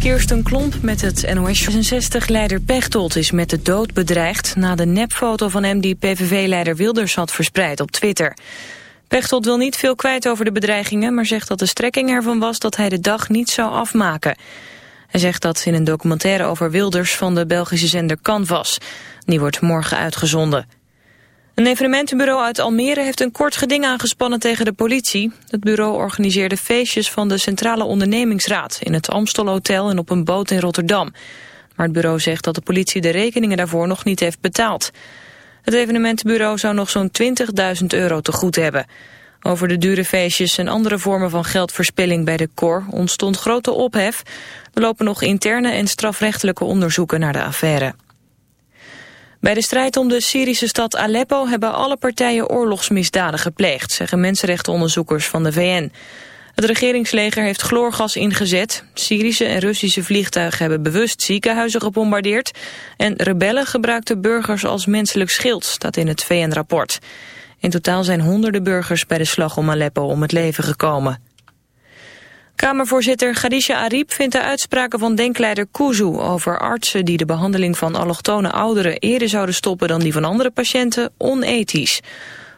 Kirsten Klomp met het NOS 66-leider Pechtold is met de dood bedreigd... na de nepfoto van hem die PVV-leider Wilders had verspreid op Twitter. Pechtold wil niet veel kwijt over de bedreigingen... maar zegt dat de strekking ervan was dat hij de dag niet zou afmaken. Hij zegt dat in een documentaire over Wilders van de Belgische zender Canvas. Die wordt morgen uitgezonden. Een evenementenbureau uit Almere heeft een kort geding aangespannen tegen de politie. Het bureau organiseerde feestjes van de Centrale Ondernemingsraad... in het Amstelhotel en op een boot in Rotterdam. Maar het bureau zegt dat de politie de rekeningen daarvoor nog niet heeft betaald. Het evenementenbureau zou nog zo'n 20.000 euro te goed hebben. Over de dure feestjes en andere vormen van geldverspilling bij de KOR ontstond grote ophef. Er lopen nog interne en strafrechtelijke onderzoeken naar de affaire. Bij de strijd om de Syrische stad Aleppo hebben alle partijen oorlogsmisdaden gepleegd, zeggen mensenrechtenonderzoekers van de VN. Het regeringsleger heeft chloorgas ingezet. Syrische en Russische vliegtuigen hebben bewust ziekenhuizen gebombardeerd. En rebellen gebruikten burgers als menselijk schild, staat in het VN-rapport. In totaal zijn honderden burgers bij de slag om Aleppo om het leven gekomen. Kamervoorzitter Khadija Ariep vindt de uitspraken van denkleider Kuzu over artsen die de behandeling van allochtone ouderen eerder zouden stoppen dan die van andere patiënten onethisch.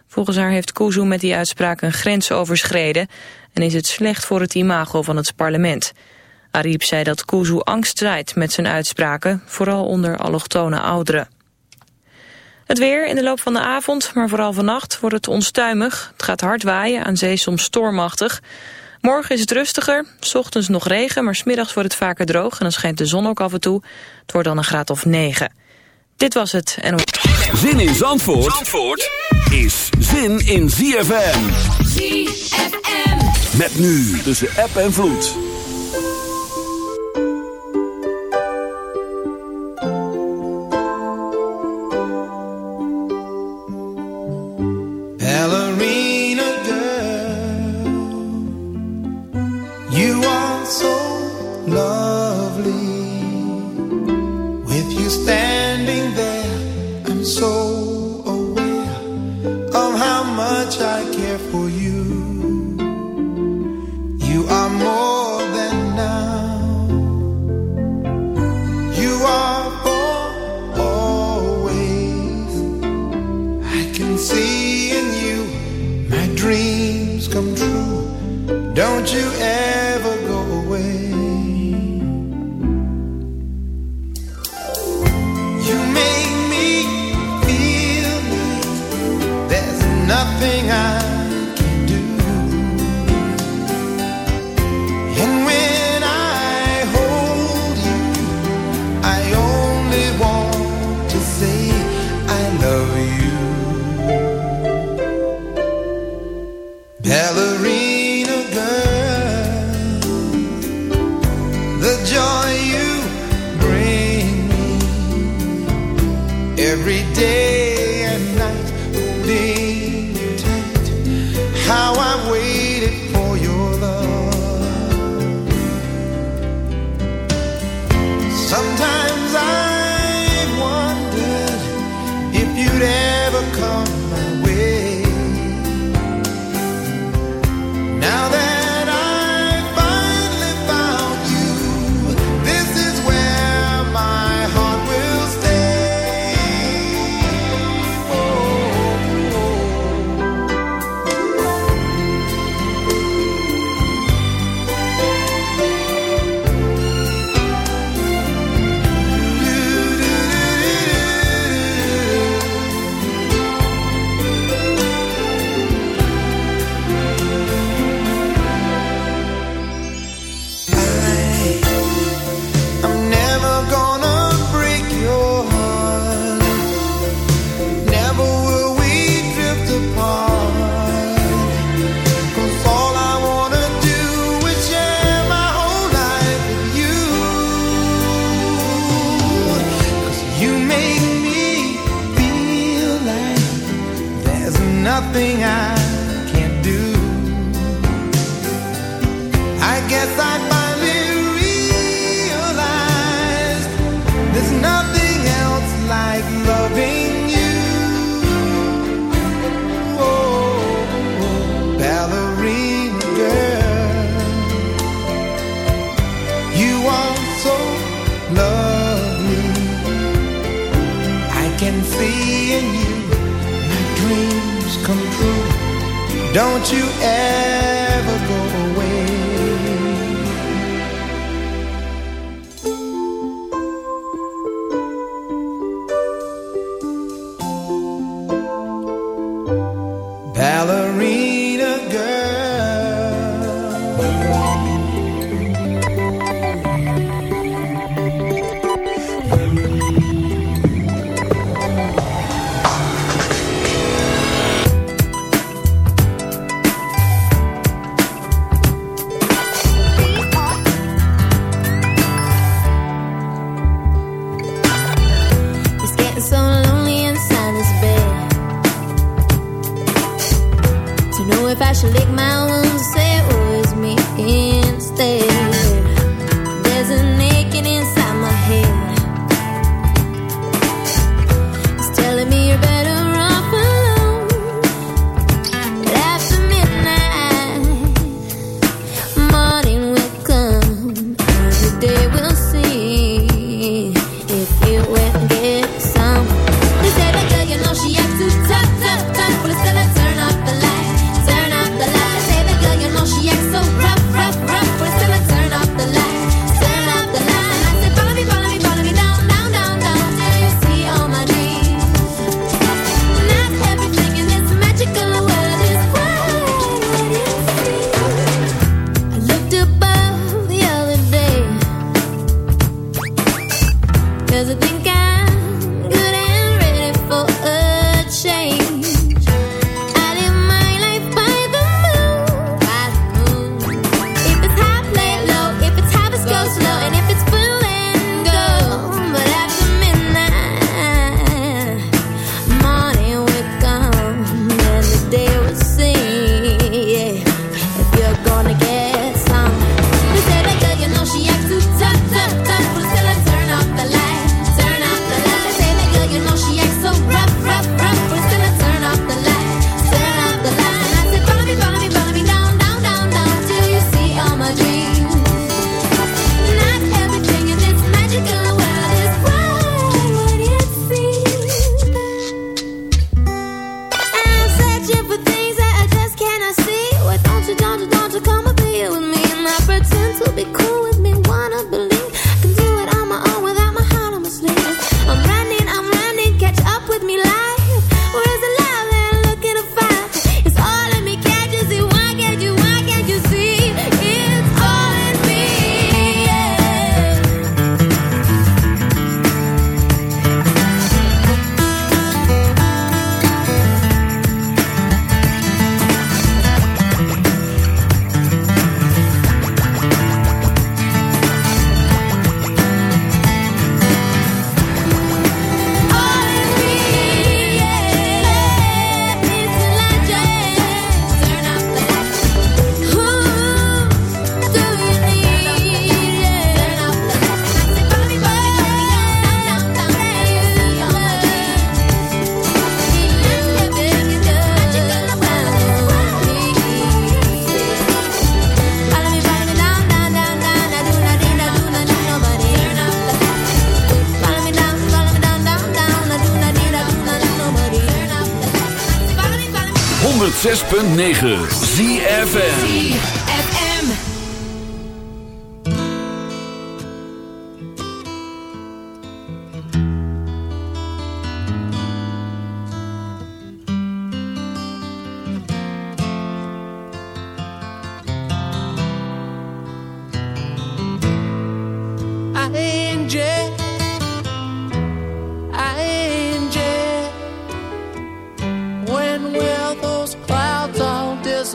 Volgens haar heeft Kuzu met die uitspraak een grens overschreden en is het slecht voor het imago van het parlement. Ariep zei dat Kuzu angst zaait met zijn uitspraken, vooral onder allochtone ouderen. Het weer in de loop van de avond, maar vooral vannacht, wordt het onstuimig. Het gaat hard waaien, aan zee soms stormachtig. Morgen is het rustiger, s ochtends nog regen, maar smiddags wordt het vaker droog en dan schijnt de zon ook af en toe. Het wordt dan een graad of 9. Dit was het. En... Zin in Zandvoort, Zandvoort is zin in ZFM. ZFM. Met nu tussen app en vloed. 106.9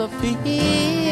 philosophy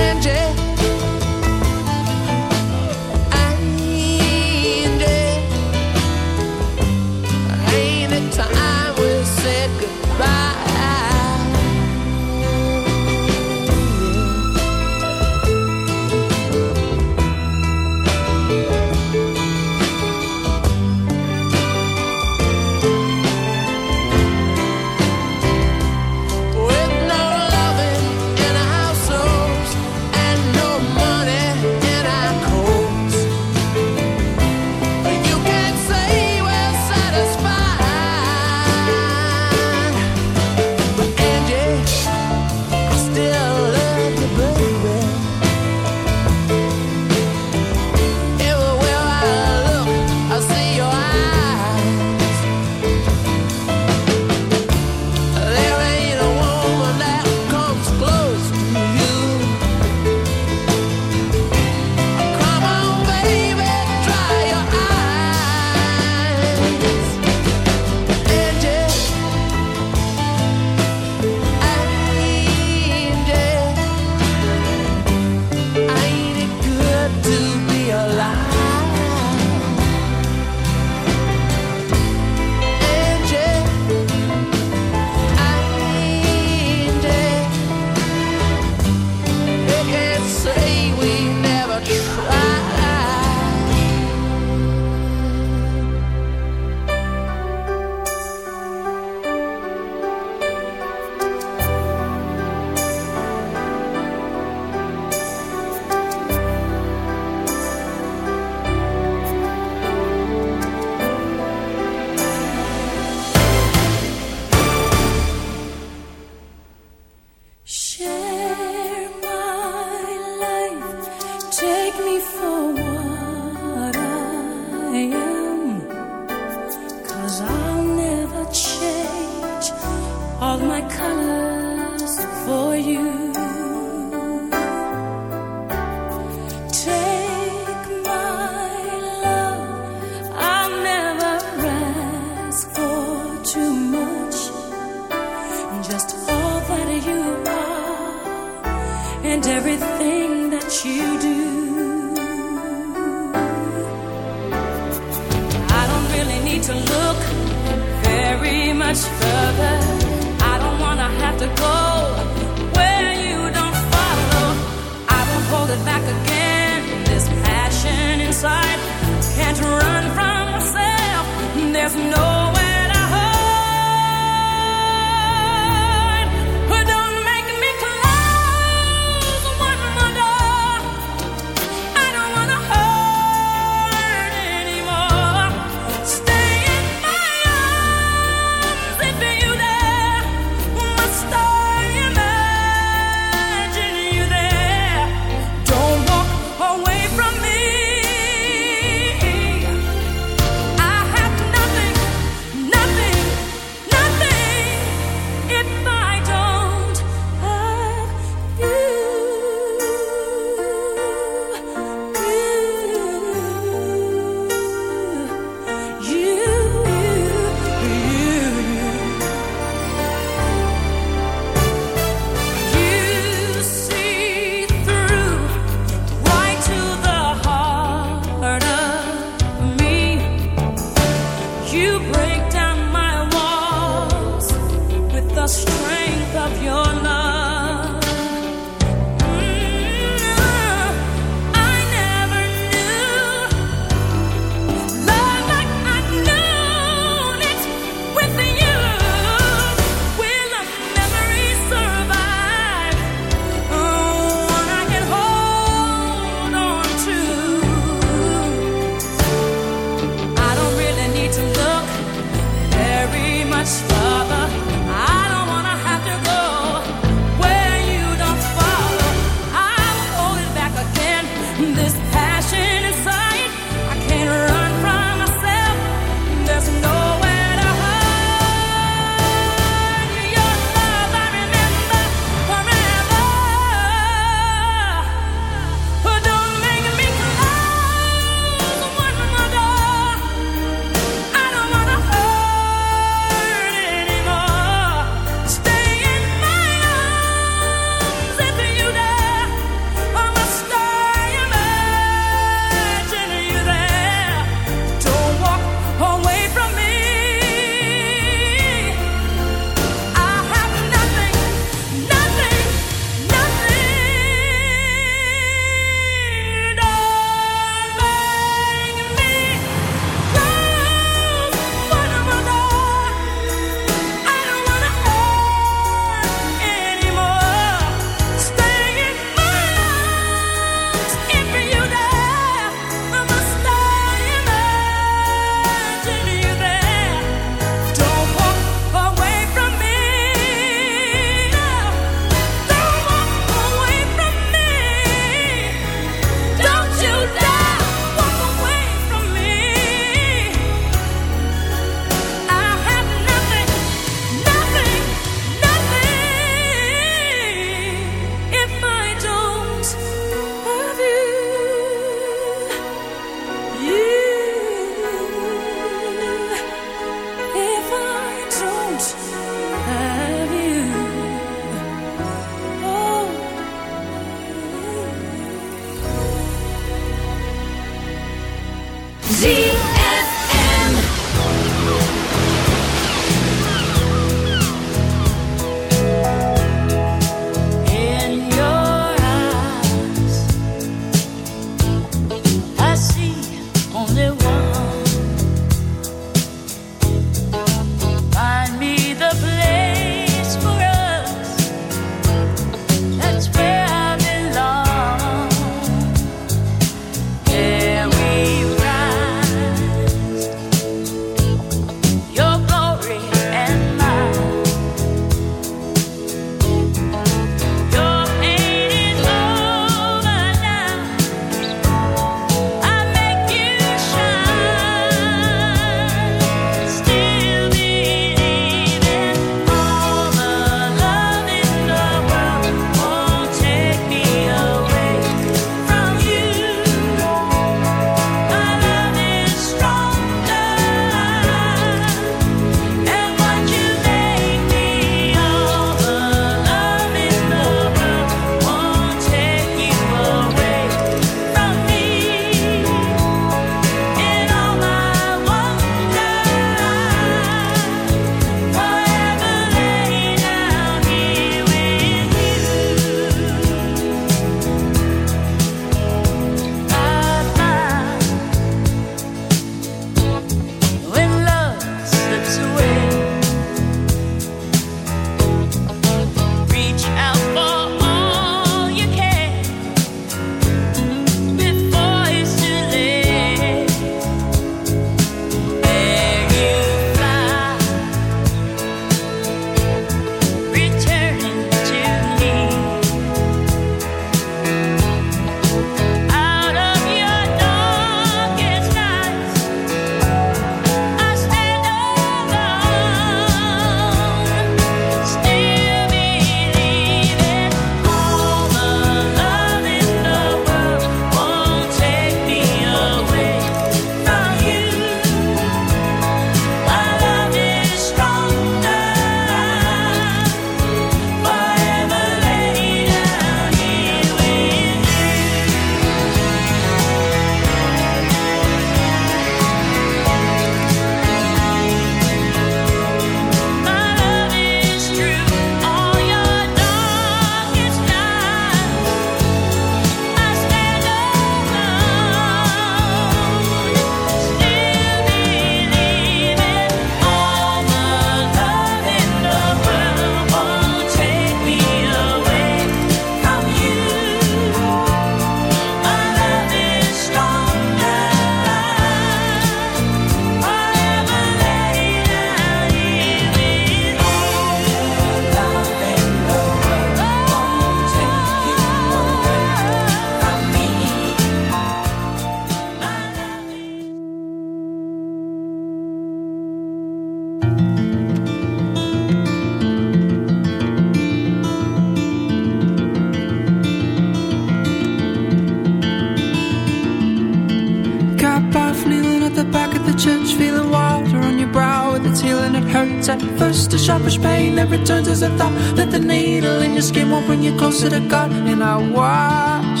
selfish pain that returns as a thought. That the needle in your skin won't bring you closer to God. And I watch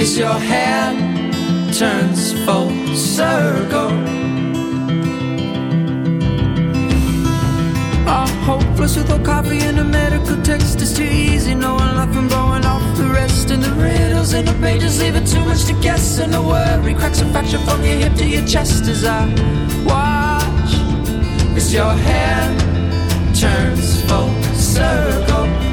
as your hand turns full circle. I'm hopeless with no coffee and a medical text. It's too easy knowing life from blowing off the rest. And the riddles and the pages leave it too much to guess. And the worry cracks a fracture from your hip to your chest as I watch. It's your hand turns full circle.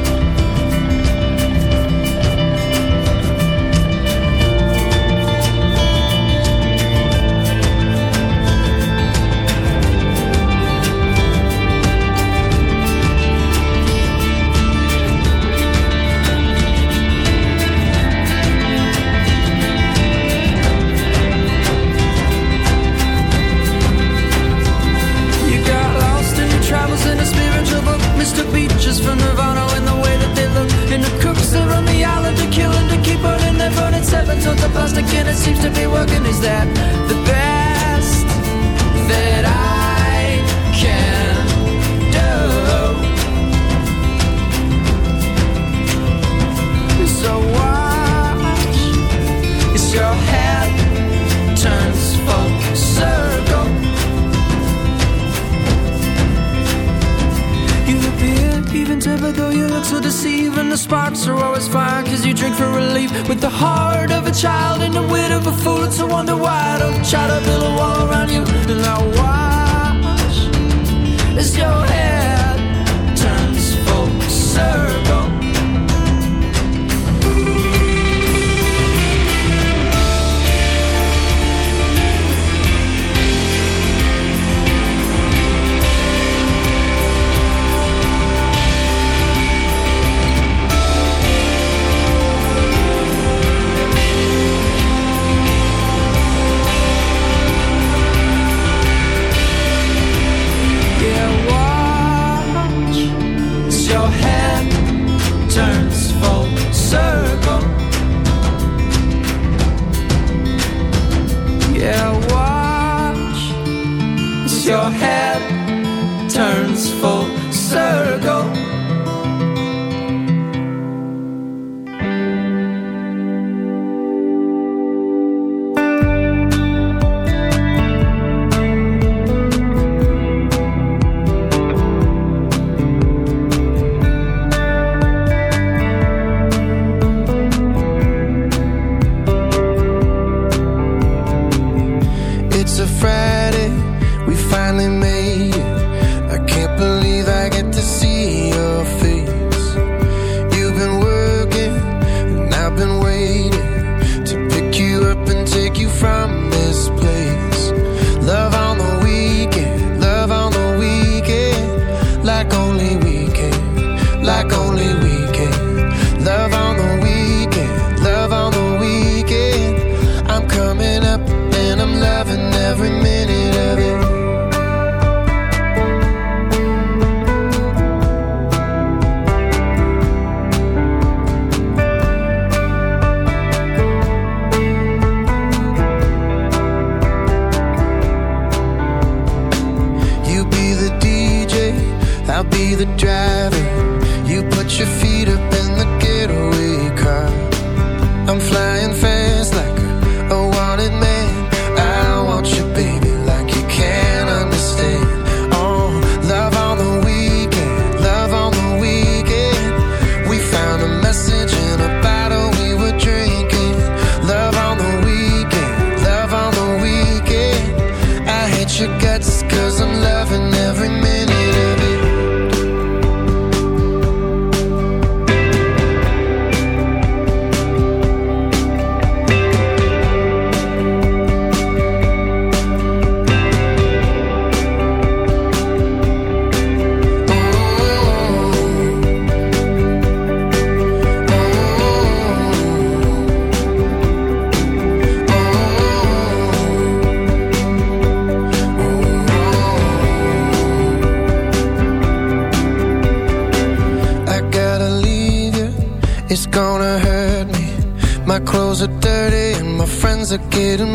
a kid in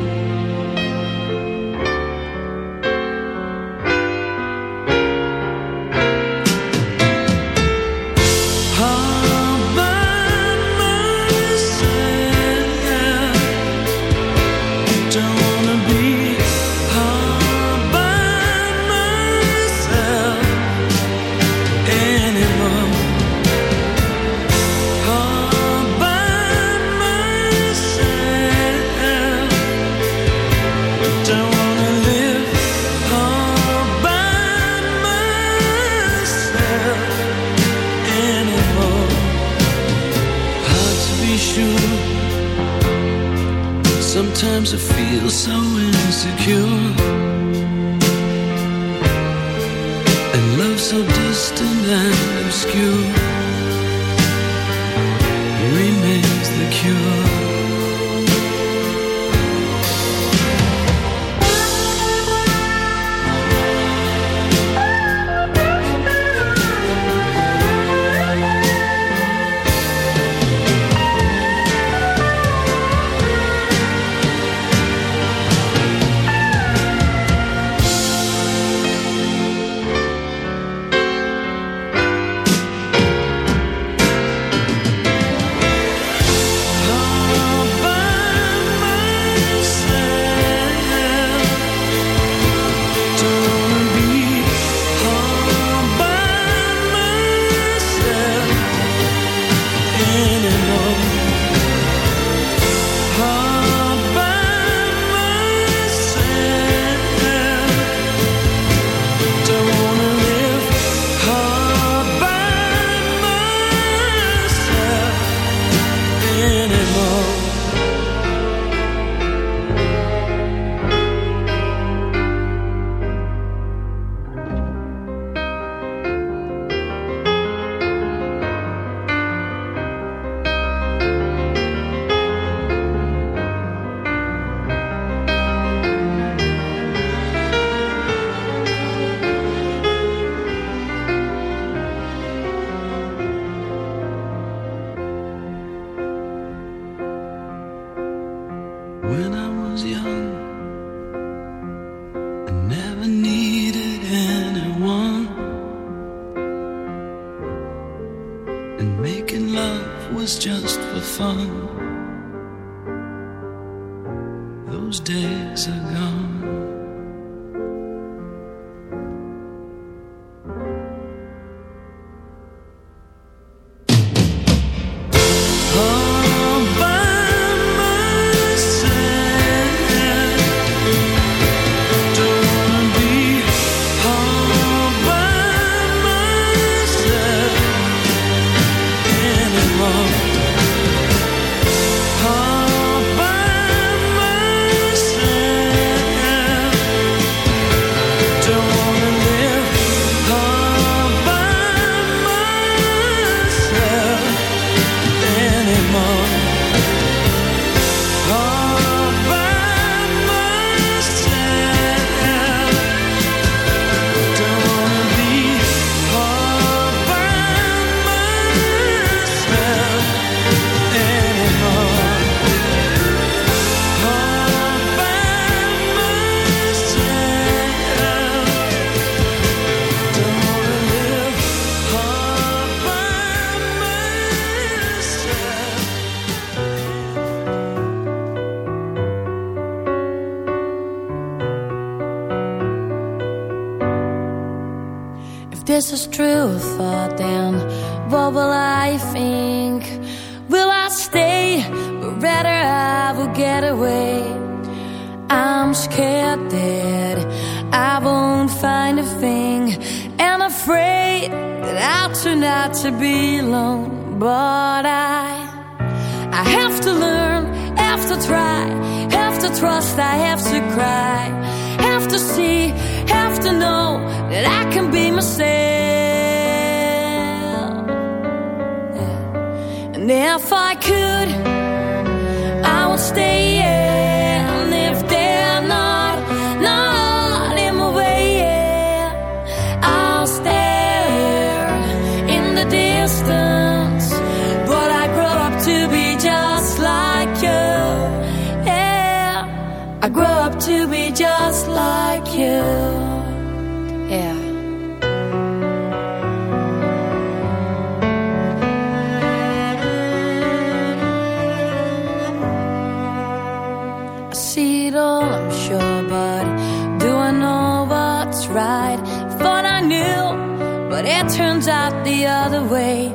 The way.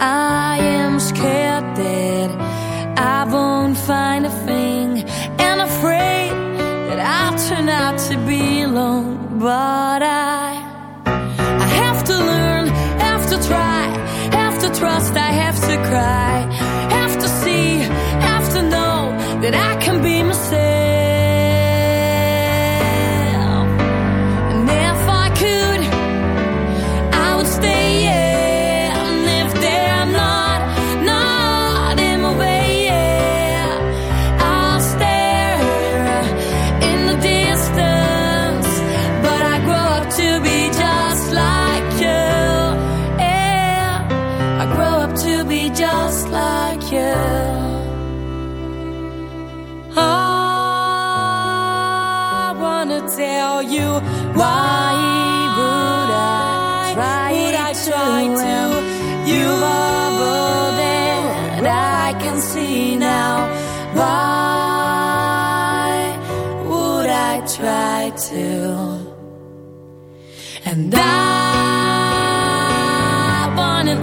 I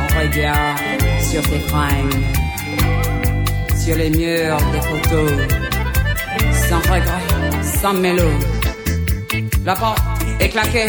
On regarde sur tes fringues, sur les murs des photos, sans regret, sans mélo. La porte est claquée,